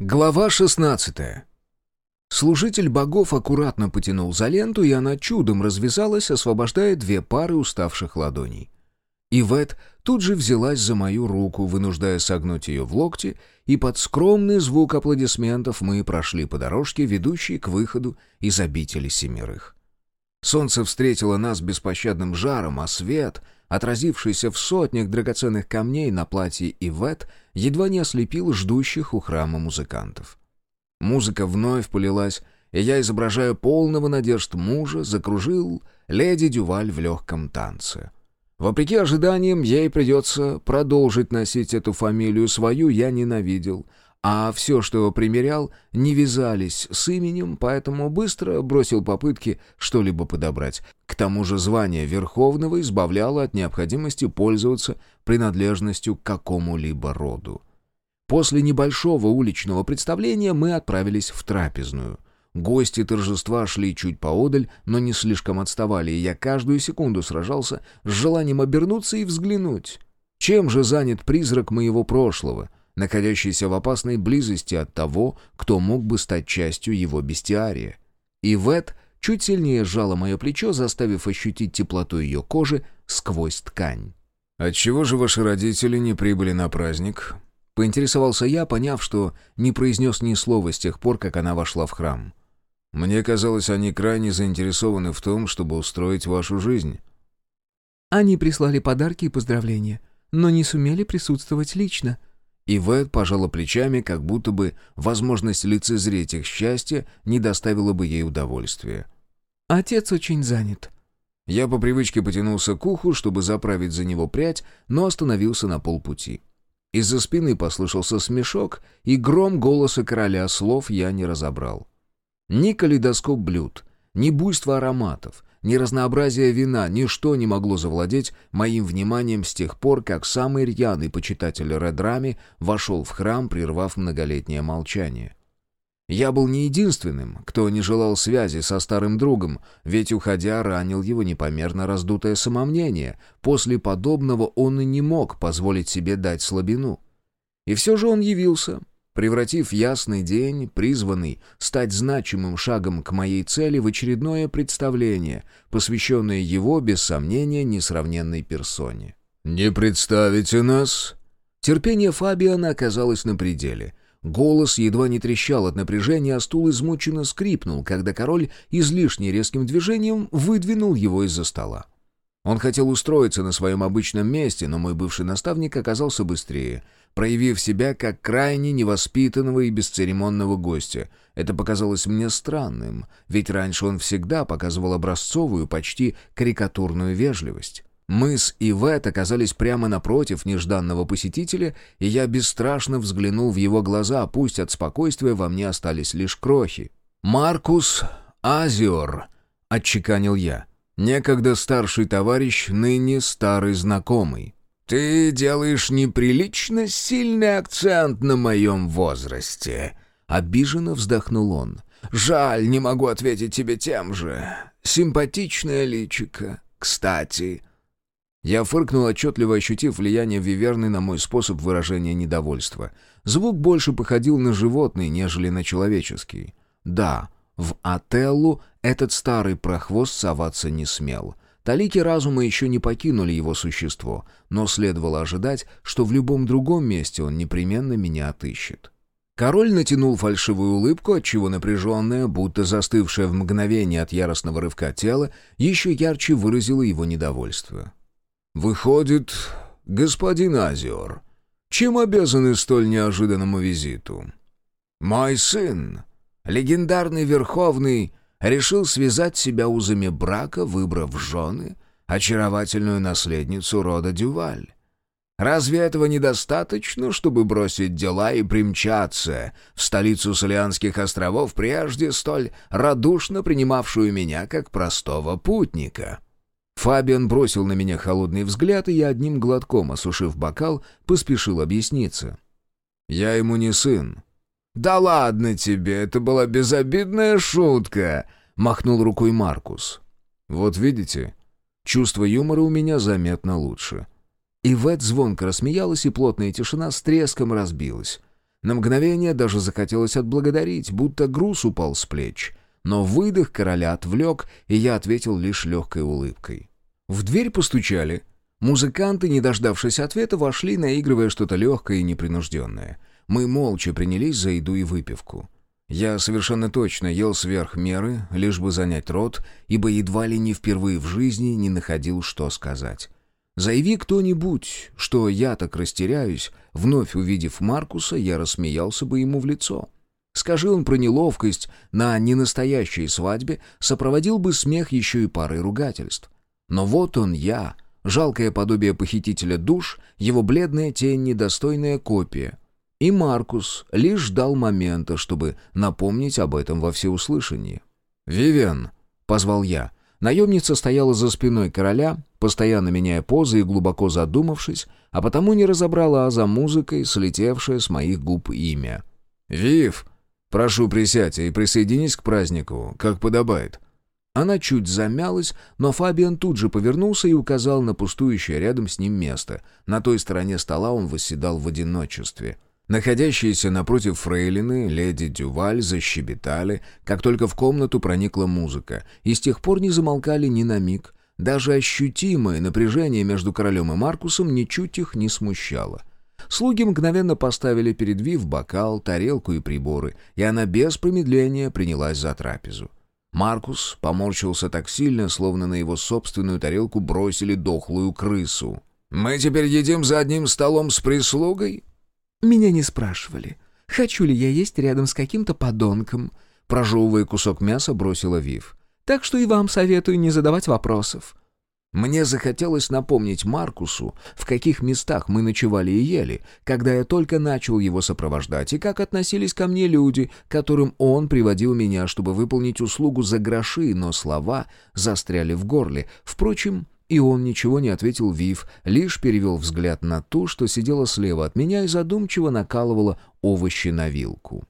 Глава 16 Служитель богов аккуратно потянул за ленту, и она чудом развязалась, освобождая две пары уставших ладоней. Ивет тут же взялась за мою руку, вынуждая согнуть ее в локте, и под скромный звук аплодисментов мы прошли по дорожке, ведущей к выходу из обители семерых. Солнце встретило нас беспощадным жаром, а свет, отразившийся в сотнях драгоценных камней на платье Ивет, едва не ослепил ждущих у храма музыкантов. Музыка вновь полилась, и я, изображая полного надежд мужа, закружил леди Дюваль в легком танце. Вопреки ожиданиям, ей придется продолжить носить эту фамилию свою, я ненавидел, а все, что примерял, не вязались с именем, поэтому быстро бросил попытки что-либо подобрать. К тому же звание Верховного избавляло от необходимости пользоваться принадлежностью к какому-либо роду. После небольшого уличного представления мы отправились в трапезную. Гости торжества шли чуть поодаль, но не слишком отставали, и я каждую секунду сражался с желанием обернуться и взглянуть. Чем же занят призрак моего прошлого — находящийся в опасной близости от того, кто мог бы стать частью его бестиария. И Вет чуть сильнее сжала мое плечо, заставив ощутить теплоту ее кожи сквозь ткань. «Отчего же ваши родители не прибыли на праздник?» Поинтересовался я, поняв, что не произнес ни слова с тех пор, как она вошла в храм. «Мне казалось, они крайне заинтересованы в том, чтобы устроить вашу жизнь». «Они прислали подарки и поздравления, но не сумели присутствовать лично», и Вэт пожала плечами, как будто бы возможность лицезреть их счастье не доставила бы ей удовольствия. «Отец очень занят». Я по привычке потянулся к уху, чтобы заправить за него прядь, но остановился на полпути. Из-за спины послышался смешок, и гром голоса короля слов я не разобрал. Ни калейдоскоп блюд, ни буйство ароматов, ни разнообразие вина, ничто не могло завладеть моим вниманием с тех пор, как самый рьяный почитатель Редрами вошел в храм, прервав многолетнее молчание. Я был не единственным, кто не желал связи со старым другом, ведь, уходя, ранил его непомерно раздутое самомнение. После подобного он и не мог позволить себе дать слабину. И все же он явился, превратив ясный день, призванный стать значимым шагом к моей цели, в очередное представление, посвященное его, без сомнения, несравненной персоне. «Не представите нас?» Терпение Фабиана оказалось на пределе. Голос едва не трещал от напряжения, а стул измученно скрипнул, когда король излишне резким движением выдвинул его из-за стола. Он хотел устроиться на своем обычном месте, но мой бывший наставник оказался быстрее — проявив себя как крайне невоспитанного и бесцеремонного гостя. Это показалось мне странным, ведь раньше он всегда показывал образцовую, почти карикатурную вежливость. Мы с Ивет оказались прямо напротив нежданного посетителя, и я бесстрашно взглянул в его глаза, пусть от спокойствия во мне остались лишь крохи. «Маркус Азиор», — отчеканил я, — «некогда старший товарищ, ныне старый знакомый». «Ты делаешь неприлично сильный акцент на моем возрасте», — обиженно вздохнул он. «Жаль, не могу ответить тебе тем же. Симпатичная личика, кстати». Я фыркнул, отчетливо ощутив влияние Виверны на мой способ выражения недовольства. Звук больше походил на животный, нежели на человеческий. Да, в Ателлу этот старый прохвост соваться не смел — Талики разума еще не покинули его существо, но следовало ожидать, что в любом другом месте он непременно меня отыщет. Король натянул фальшивую улыбку, отчего напряженное, будто застывшее в мгновение от яростного рывка тело, еще ярче выразило его недовольство. «Выходит, господин Азиор, чем обязаны столь неожиданному визиту?» «Мой сын, легендарный Верховный решил связать себя узами брака, выбрав жены очаровательную наследницу рода Дюваль. Разве этого недостаточно, чтобы бросить дела и примчаться в столицу Солианских островов, прежде столь радушно принимавшую меня как простого путника?» Фабиан бросил на меня холодный взгляд, и я одним глотком, осушив бокал, поспешил объясниться. «Я ему не сын. «Да ладно тебе, это была безобидная шутка!» — махнул рукой Маркус. «Вот видите, чувство юмора у меня заметно лучше». Ивет звонко рассмеялась, и плотная тишина с треском разбилась. На мгновение даже захотелось отблагодарить, будто груз упал с плеч. Но выдох короля отвлек, и я ответил лишь легкой улыбкой. В дверь постучали. Музыканты, не дождавшись ответа, вошли, наигрывая что-то легкое и непринужденное. Мы молча принялись за еду и выпивку. Я совершенно точно ел сверх меры, лишь бы занять рот, ибо едва ли не впервые в жизни не находил, что сказать. Заяви кто-нибудь, что я так растеряюсь, вновь увидев Маркуса, я рассмеялся бы ему в лицо. Скажи он про неловкость на ненастоящей свадьбе, сопроводил бы смех еще и парой ругательств. Но вот он я, жалкое подобие похитителя душ, его бледная тень, недостойная копия. И Маркус лишь ждал момента, чтобы напомнить об этом во всеуслышании. «Вивен!» — позвал я. Наемница стояла за спиной короля, постоянно меняя позы и глубоко задумавшись, а потому не разобрала за музыкой, слетевшее с моих губ имя. «Вив, прошу присядь и присоединись к празднику, как подобает». Она чуть замялась, но Фабиан тут же повернулся и указал на пустующее рядом с ним место. На той стороне стола он восседал в одиночестве. Находящиеся напротив фрейлины, леди Дюваль, защебетали, как только в комнату проникла музыка, и с тех пор не замолкали ни на миг, даже ощутимое напряжение между королем и Маркусом ничуть их не смущало. Слуги мгновенно поставили перед Вив бокал, тарелку и приборы, и она без промедления принялась за трапезу. Маркус поморщился так сильно, словно на его собственную тарелку бросили дохлую крысу. «Мы теперь едим за одним столом с прислугой?» «Меня не спрашивали, хочу ли я есть рядом с каким-то подонком», прожевывая кусок мяса, бросила Вив. Так что и вам советую не задавать вопросов». Мне захотелось напомнить Маркусу, в каких местах мы ночевали и ели, когда я только начал его сопровождать, и как относились ко мне люди, которым он приводил меня, чтобы выполнить услугу за гроши, но слова застряли в горле. Впрочем, и он ничего не ответил Вив, лишь перевел взгляд на ту, что сидела слева от меня и задумчиво накалывала овощи на вилку.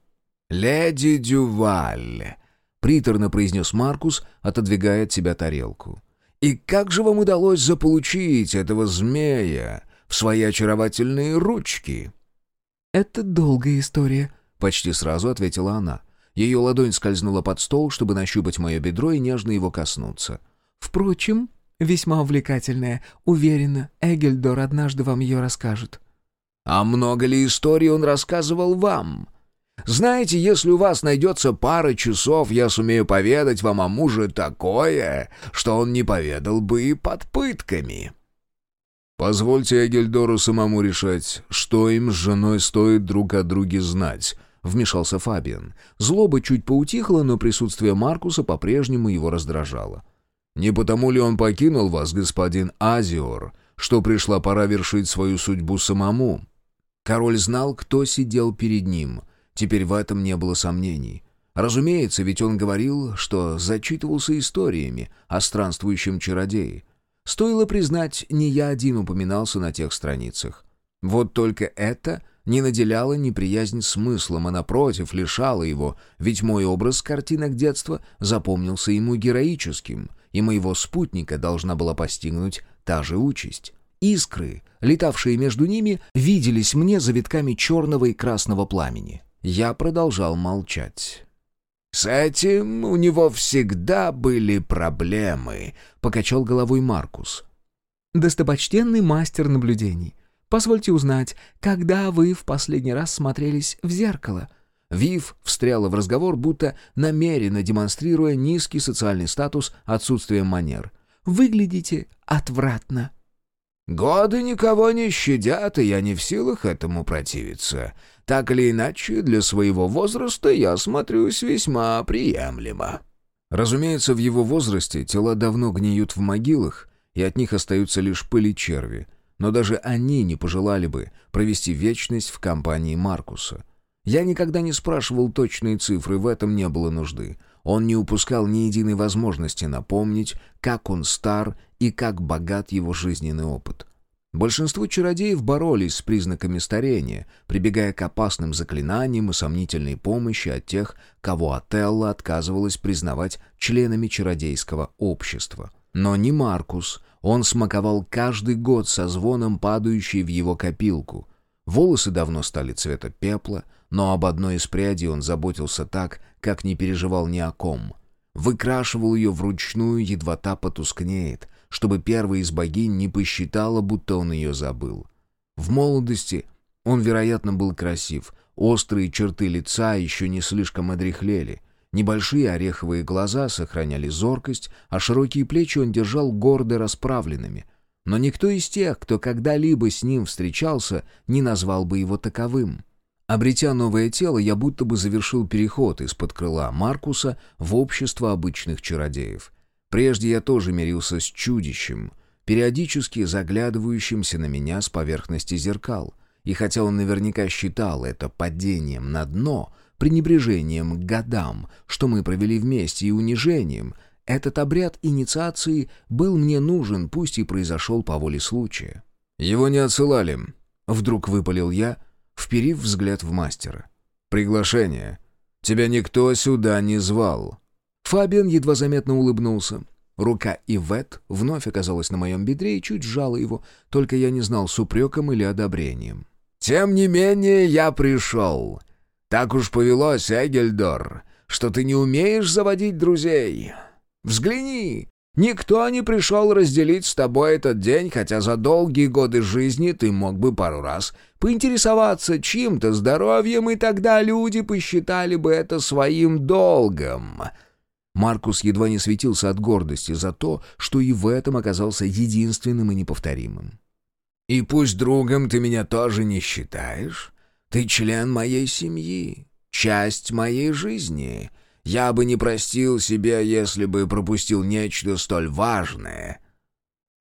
«Леди Дюваль!» — приторно произнес Маркус, отодвигая от себя тарелку. «И как же вам удалось заполучить этого змея в свои очаровательные ручки?» «Это долгая история», — почти сразу ответила она. Ее ладонь скользнула под стол, чтобы нащупать мое бедро и нежно его коснуться. «Впрочем, весьма увлекательная. Уверена, Эгельдор однажды вам ее расскажет». «А много ли историй он рассказывал вам?» Знаете, если у вас найдется пара часов, я сумею поведать вам о муже такое, что он не поведал бы и под пытками». «Позвольте Эгельдору самому решать, что им с женой стоит друг о друге знать», — вмешался Фабиан. Злоба чуть поутихла, но присутствие Маркуса по-прежнему его раздражало. «Не потому ли он покинул вас, господин Азиор, что пришла пора вершить свою судьбу самому?» Король знал, кто сидел перед ним — Теперь в этом не было сомнений. Разумеется, ведь он говорил, что зачитывался историями о странствующем чародее. Стоило признать, не я один упоминался на тех страницах. Вот только это не наделяло неприязнь смыслом, а напротив лишало его, ведь мой образ картинок детства запомнился ему героическим, и моего спутника должна была постигнуть та же участь. Искры, летавшие между ними, виделись мне завитками черного и красного пламени. Я продолжал молчать. «С этим у него всегда были проблемы», — покачал головой Маркус. «Достопочтенный мастер наблюдений, позвольте узнать, когда вы в последний раз смотрелись в зеркало?» Вив встряла в разговор, будто намеренно демонстрируя низкий социальный статус отсутствием манер. «Выглядите отвратно». «Годы никого не щадят, и я не в силах этому противиться. Так или иначе, для своего возраста я смотрюсь весьма приемлемо». Разумеется, в его возрасте тела давно гниют в могилах, и от них остаются лишь пыли черви. Но даже они не пожелали бы провести вечность в компании Маркуса. Я никогда не спрашивал точные цифры, в этом не было нужды. Он не упускал ни единой возможности напомнить, как он стар и как богат его жизненный опыт. Большинство чародеев боролись с признаками старения, прибегая к опасным заклинаниям и сомнительной помощи от тех, кого Отелло отказывалась признавать членами чародейского общества. Но не Маркус, он смаковал каждый год со звоном падающий в его копилку. Волосы давно стали цвета пепла, но об одной из прядей он заботился так, как не переживал ни о ком. Выкрашивал ее вручную, едва та потускнеет, чтобы первая из богинь не посчитала, будто он ее забыл. В молодости он, вероятно, был красив, острые черты лица еще не слишком одряхлели, небольшие ореховые глаза сохраняли зоркость, а широкие плечи он держал гордо расправленными — но никто из тех, кто когда-либо с ним встречался, не назвал бы его таковым. Обретя новое тело, я будто бы завершил переход из-под крыла Маркуса в общество обычных чародеев. Прежде я тоже мирился с чудищем, периодически заглядывающимся на меня с поверхности зеркал. И хотя он наверняка считал это падением на дно, пренебрежением к годам, что мы провели вместе, и унижением — этот обряд инициации был мне нужен, пусть и произошел по воле случая. «Его не отсылали», — вдруг выпалил я, вперив взгляд в мастера. «Приглашение. Тебя никто сюда не звал». Фабиан едва заметно улыбнулся. Рука Ивет вновь оказалась на моем бедре и чуть сжала его, только я не знал, с упреком или одобрением. «Тем не менее я пришел. Так уж повелось, Эгельдор, что ты не умеешь заводить друзей. Взгляни, никто не пришел разделить с тобой этот день, хотя за долгие годы жизни ты мог бы пару раз поинтересоваться чьим-то здоровьем, и тогда люди посчитали бы это своим долгом». Маркус едва не светился от гордости за то, что и в этом оказался единственным и неповторимым. «И пусть другом ты меня тоже не считаешь, ты член моей семьи, часть моей жизни, я бы не простил себя, если бы пропустил нечто столь важное».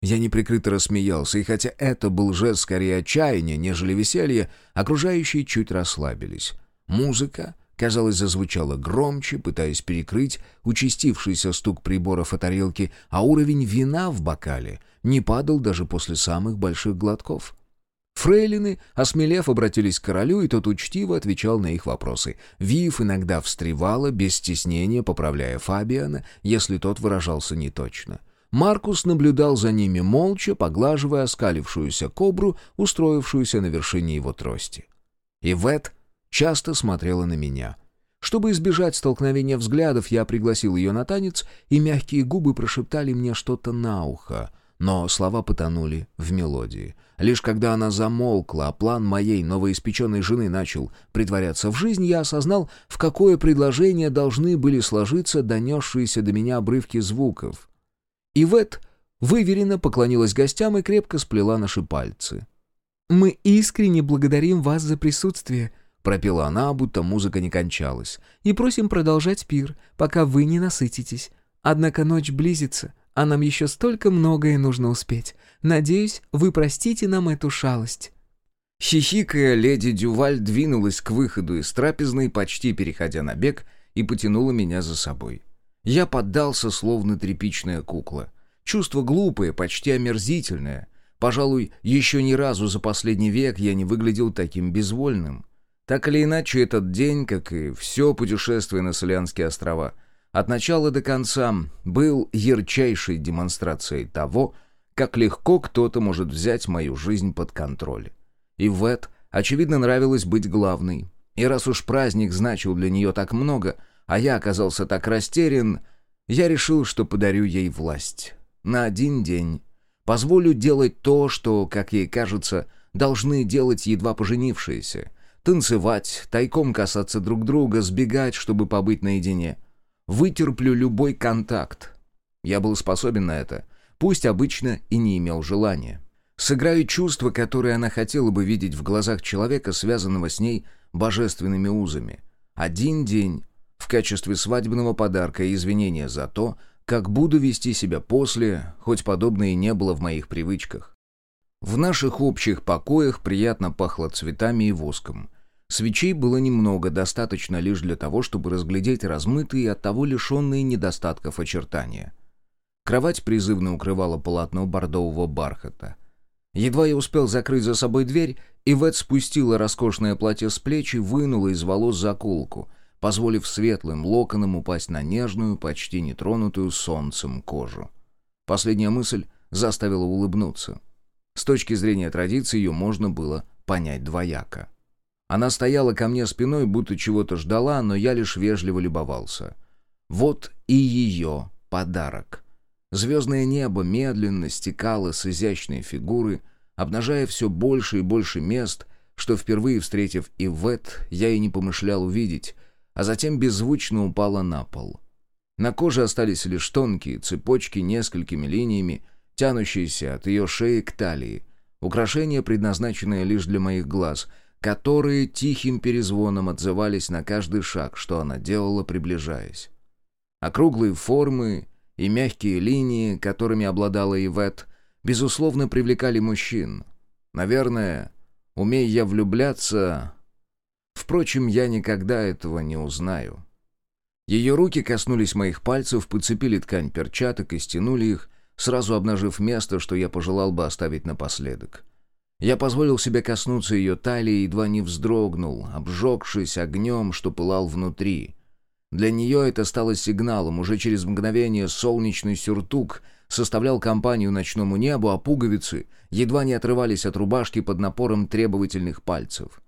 Я неприкрыто рассмеялся, и хотя это был жест скорее отчаяния, нежели веселья, окружающие чуть расслабились. Музыка, казалось, зазвучала громче, пытаясь перекрыть участившийся стук приборов о тарелке, а уровень вина в бокале не падал даже после самых больших глотков. Фрейлины, осмелев, обратились к королю, и тот учтиво отвечал на их вопросы. Вив иногда встревала, без стеснения поправляя Фабиана, если тот выражался неточно. Маркус наблюдал за ними молча, поглаживая оскалившуюся кобру, устроившуюся на вершине его трости. Ивет часто смотрела на меня. Чтобы избежать столкновения взглядов, я пригласил ее на танец, и мягкие губы прошептали мне что-то на ухо — но слова потонули в мелодии. Лишь когда она замолкла, а план моей новоиспеченной жены начал притворяться в жизнь, я осознал, в какое предложение должны были сложиться донесшиеся до меня обрывки звуков. Ивет выверенно поклонилась гостям и крепко сплела наши пальцы. «Мы искренне благодарим вас за присутствие», — пропела она, будто музыка не кончалась, «и просим продолжать пир, пока вы не насытитесь. Однако ночь близится, а нам еще столько многое нужно успеть. Надеюсь, вы простите нам эту шалость». Хихикая, леди Дюваль двинулась к выходу из трапезной, почти переходя на бег, и потянула меня за собой. Я поддался, словно тряпичная кукла. Чувство глупое, почти омерзительное. Пожалуй, еще ни разу за последний век я не выглядел таким безвольным. Так или иначе, этот день, как и все путешествие на Солианские острова — от начала до конца был ярчайшей демонстрацией того, как легко кто-то может взять мою жизнь под контроль. И Вет, очевидно, нравилось быть главной. И раз уж праздник значил для нее так много, а я оказался так растерян, я решил, что подарю ей власть. На один день. Позволю делать то, что, как ей кажется, должны делать едва поженившиеся. Танцевать, тайком касаться друг друга, сбегать, чтобы побыть наедине — Вытерплю любой контакт. Я был способен на это, пусть обычно и не имел желания. Сыграю чувства, которые она хотела бы видеть в глазах человека, связанного с ней божественными узами. Один день в качестве свадебного подарка и извинения за то, как буду вести себя после, хоть подобное и не было в моих привычках. В наших общих покоях приятно пахло цветами и воском. Свечей было немного, достаточно лишь для того, чтобы разглядеть размытые и оттого лишенные недостатков очертания. Кровать призывно укрывала полотно бордового бархата. Едва я успел закрыть за собой дверь, Ивет спустила роскошное платье с плеч и вынула из волос заколку, позволив светлым локонам упасть на нежную, почти нетронутую солнцем кожу. Последняя мысль заставила улыбнуться. С точки зрения традиции ее можно было понять двояко. Она стояла ко мне спиной, будто чего-то ждала, но я лишь вежливо любовался. Вот и ее подарок. Звездное небо медленно стекало с изящной фигуры, обнажая все больше и больше мест, что впервые встретив Ивет, я и не помышлял увидеть, а затем беззвучно упала на пол. На коже остались лишь тонкие цепочки несколькими линиями, тянущиеся от ее шеи к талии, украшение, предназначенное лишь для моих глаз, которые тихим перезвоном отзывались на каждый шаг, что она делала, приближаясь. Округлые формы и мягкие линии, которыми обладала Ивет, безусловно, привлекали мужчин. Наверное, умея я влюбляться... Впрочем, я никогда этого не узнаю. Ее руки коснулись моих пальцев, подцепили ткань перчаток и стянули их, сразу обнажив место, что я пожелал бы оставить напоследок. Я позволил себе коснуться ее талии и едва не вздрогнул, обжегшись огнем, что пылал внутри. Для нее это стало сигналом. Уже через мгновение солнечный сюртук составлял компанию ночному небу, а пуговицы едва не отрывались от рубашки под напором требовательных пальцев.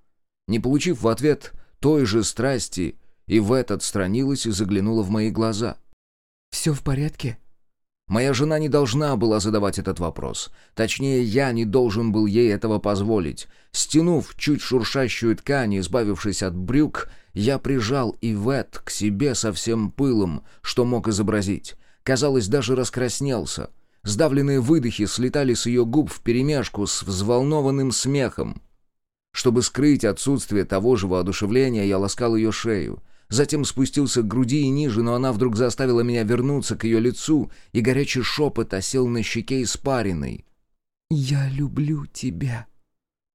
Не получив в ответ той же страсти, Ивет отстранилась и заглянула в мои глаза. «Все в порядке?» Моя жена не должна была задавать этот вопрос. Точнее, я не должен был ей этого позволить. Стянув чуть шуршащую ткань и избавившись от брюк, я прижал Ивет к себе со всем пылом, что мог изобразить. Казалось, даже раскраснелся. Сдавленные выдохи слетали с ее губ вперемешку с взволнованным смехом. Чтобы скрыть отсутствие того же воодушевления, я ласкал ее шею. Затем спустился к груди и ниже, но она вдруг заставила меня вернуться к ее лицу, и горячий шепот осел на щеке испаренной. «Я люблю тебя».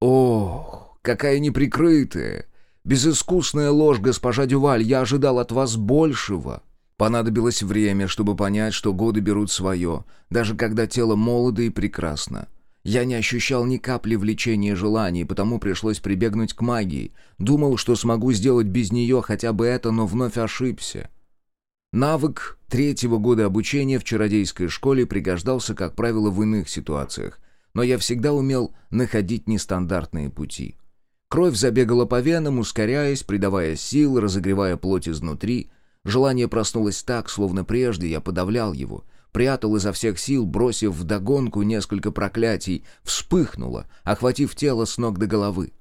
«Ох, какая неприкрытая, безыскусная ложь, госпожа Дюваль, я ожидал от вас большего». Понадобилось время, чтобы понять, что годы берут свое, даже когда тело молодо и прекрасно. Я не ощущал ни капли влечения и желаний, потому пришлось прибегнуть к магии. Думал, что смогу сделать без нее хотя бы это, но вновь ошибся. Навык третьего года обучения в чародейской школе пригождался, как правило, в иных ситуациях, но я всегда умел находить нестандартные пути. Кровь забегала по венам, ускоряясь, придавая сил, разогревая плоть изнутри. Желание проснулось так, словно прежде я подавлял его — прятал изо всех сил, бросив вдогонку несколько проклятий, вспыхнуло, охватив тело с ног до головы.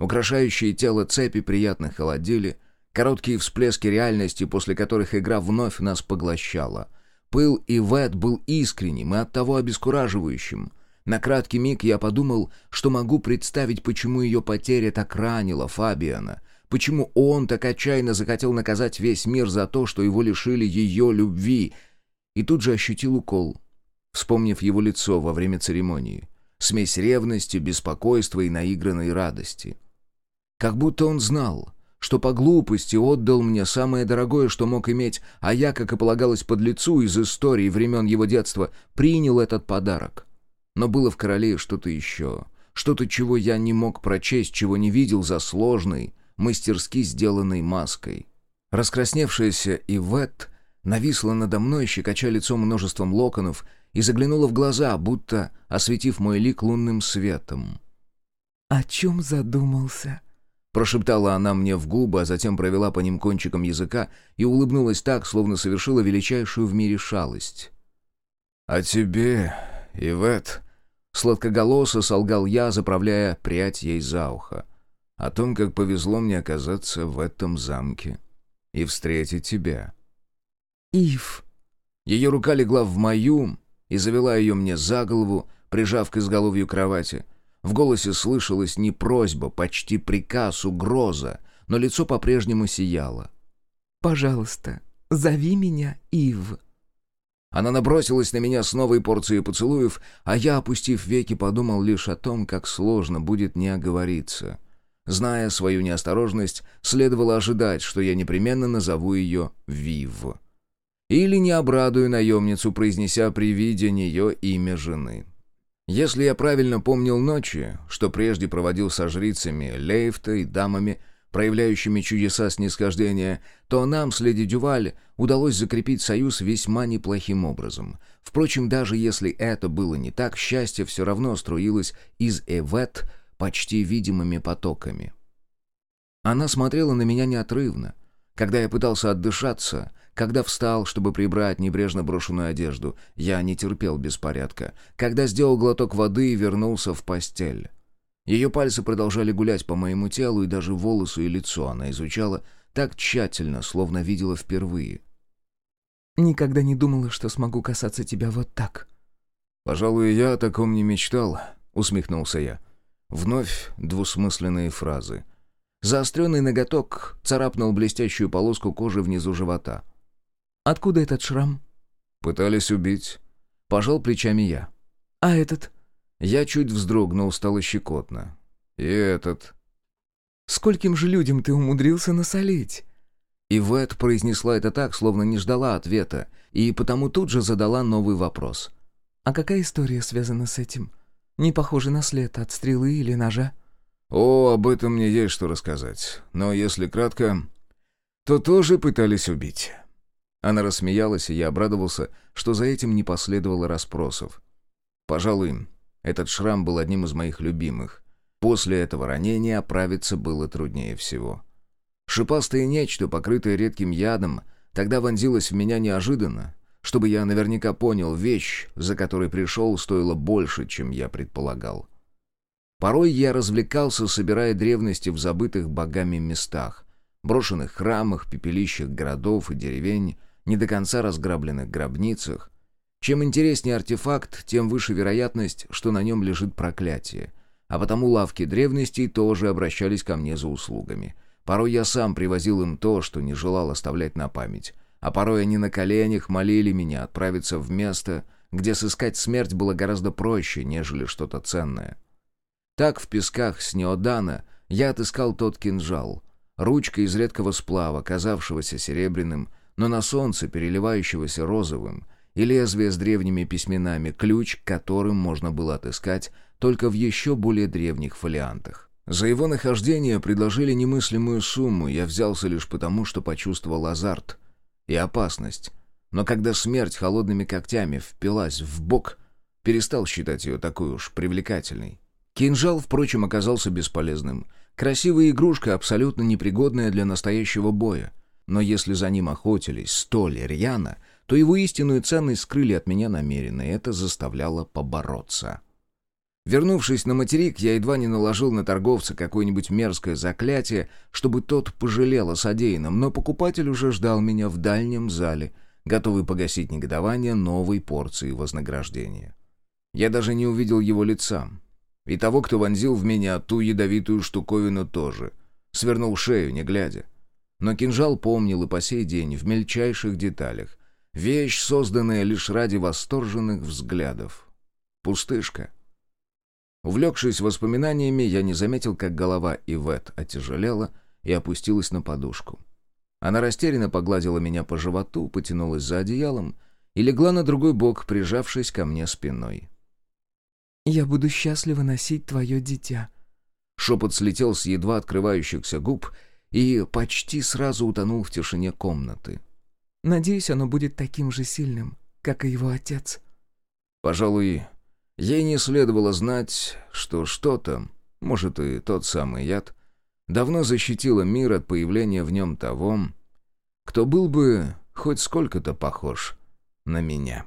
Украшающие тело цепи приятно холодили, короткие всплески реальности, после которых игра вновь нас поглощала. Пыл и Вэт был искренним и оттого обескураживающим. На краткий миг я подумал, что могу представить, почему ее потеря так ранила Фабиана, почему он так отчаянно захотел наказать весь мир за то, что его лишили ее любви — и тут же ощутил укол, вспомнив его лицо во время церемонии. Смесь ревности, беспокойства и наигранной радости. Как будто он знал, что по глупости отдал мне самое дорогое, что мог иметь, а я, как и полагалось под лицу из истории времен его детства, принял этот подарок. Но было в короле что-то еще, что-то, чего я не мог прочесть, чего не видел за сложной, мастерски сделанной маской. Раскрасневшаяся Ивет нависла надо мной, щекоча лицо множеством локонов, и заглянула в глаза, будто осветив мой лик лунным светом. «О чем задумался?» Прошептала она мне в губы, а затем провела по ним кончиком языка и улыбнулась так, словно совершила величайшую в мире шалость. «А тебе, Ивет?» Сладкоголосо солгал я, заправляя прядь ей за ухо. О том, как повезло мне оказаться в этом замке и встретить тебя. Ив». Ее рука легла в мою и завела ее мне за голову, прижав к изголовью кровати. В голосе слышалась не просьба, почти приказ, угроза, но лицо по-прежнему сияло. «Пожалуйста, зови меня Ив». Она набросилась на меня с новой порцией поцелуев, а я, опустив веки, подумал лишь о том, как сложно будет не оговориться. Зная свою неосторожность, следовало ожидать, что я непременно назову ее Вив. Или не обрадую наемницу, произнеся при виде нее имя жены. Если я правильно помнил ночи, что прежде проводил со жрицами Лейфта и дамами, проявляющими чудеса снисхождения, то нам с леди Дюваль удалось закрепить союз весьма неплохим образом. Впрочем, даже если это было не так, счастье все равно струилось из Эвет, почти видимыми потоками. Она смотрела на меня неотрывно. Когда я пытался отдышаться, когда встал, чтобы прибрать небрежно брошенную одежду, я не терпел беспорядка. Когда сделал глоток воды и вернулся в постель. Ее пальцы продолжали гулять по моему телу, и даже волосы и лицо она изучала так тщательно, словно видела впервые. «Никогда не думала, что смогу касаться тебя вот так». «Пожалуй, я о таком не мечтал», — усмехнулся я. Вновь двусмысленные фразы. Заостренный ноготок царапнул блестящую полоску кожи внизу живота. «Откуда этот шрам?» «Пытались убить». Пожал плечами я. «А этот?» Я чуть вздрогнул, стало щекотно. «И этот?» «Скольким же людям ты умудрился насолить?» Ивет произнесла это так, словно не ждала ответа, и потому тут же задала новый вопрос. «А какая история связана с этим? Не похоже на след от стрелы или ножа?» «О, об этом мне есть что рассказать. Но если кратко, то тоже пытались убить». Она рассмеялась, и я обрадовался, что за этим не последовало расспросов. Пожалуй, этот шрам был одним из моих любимых. После этого ранения оправиться было труднее всего. Шипастое нечто, покрытое редким ядом, тогда вонзилось в меня неожиданно. Чтобы я наверняка понял, вещь, за которой пришел, стоила больше, чем я предполагал. Порой я развлекался, собирая древности в забытых богами местах, брошенных храмах, пепелищах городов и деревень, не до конца разграбленных гробницах. Чем интереснее артефакт, тем выше вероятность, что на нем лежит проклятие. А потому лавки древностей тоже обращались ко мне за услугами. Порой я сам привозил им то, что не желал оставлять на память. А порой они на коленях молили меня отправиться в место, где сыскать смерть было гораздо проще, нежели что-то ценное. Так в песках Снеодана я отыскал тот кинжал. Ручка из редкого сплава, казавшегося серебряным, но на солнце переливающегося розовым, и лезвие с древними письменами, ключ к которым можно было отыскать только в еще более древних фолиантах. За его нахождение предложили немыслимую сумму, я взялся лишь потому, что почувствовал азарт и опасность. Но когда смерть холодными когтями впилась в бок, перестал считать ее такой уж привлекательной. Кинжал, впрочем, оказался бесполезным. Красивая игрушка, абсолютно непригодная для настоящего боя. Но если за ним охотились столь рьяно, то его истинную ценность скрыли от меня намеренно, и это заставляло побороться. Вернувшись на материк, я едва не наложил на торговца какое-нибудь мерзкое заклятие, чтобы тот пожалел о содеянном, но покупатель уже ждал меня в дальнем зале, готовый погасить негодование новой порции вознаграждения. Я даже не увидел его лица, и того, кто вонзил в меня ту ядовитую штуковину тоже. Свернул шею, не глядя. Но кинжал помнил и по сей день в мельчайших деталях. Вещь, созданная лишь ради восторженных взглядов. Пустышка. Увлекшись воспоминаниями, я не заметил, как голова Ивет отяжелела и опустилась на подушку. Она растерянно погладила меня по животу, потянулась за одеялом и легла на другой бок, прижавшись ко мне спиной. «Я буду счастлива носить твое дитя». Шепот слетел с едва открывающихся губ и почти сразу утонул в тишине комнаты. «Надеюсь, оно будет таким же сильным, как и его отец». Пожалуй, ей не следовало знать, что что-то, может и тот самый яд, давно защитило мир от появления в нем того, кто был бы хоть сколько-то похож на меня».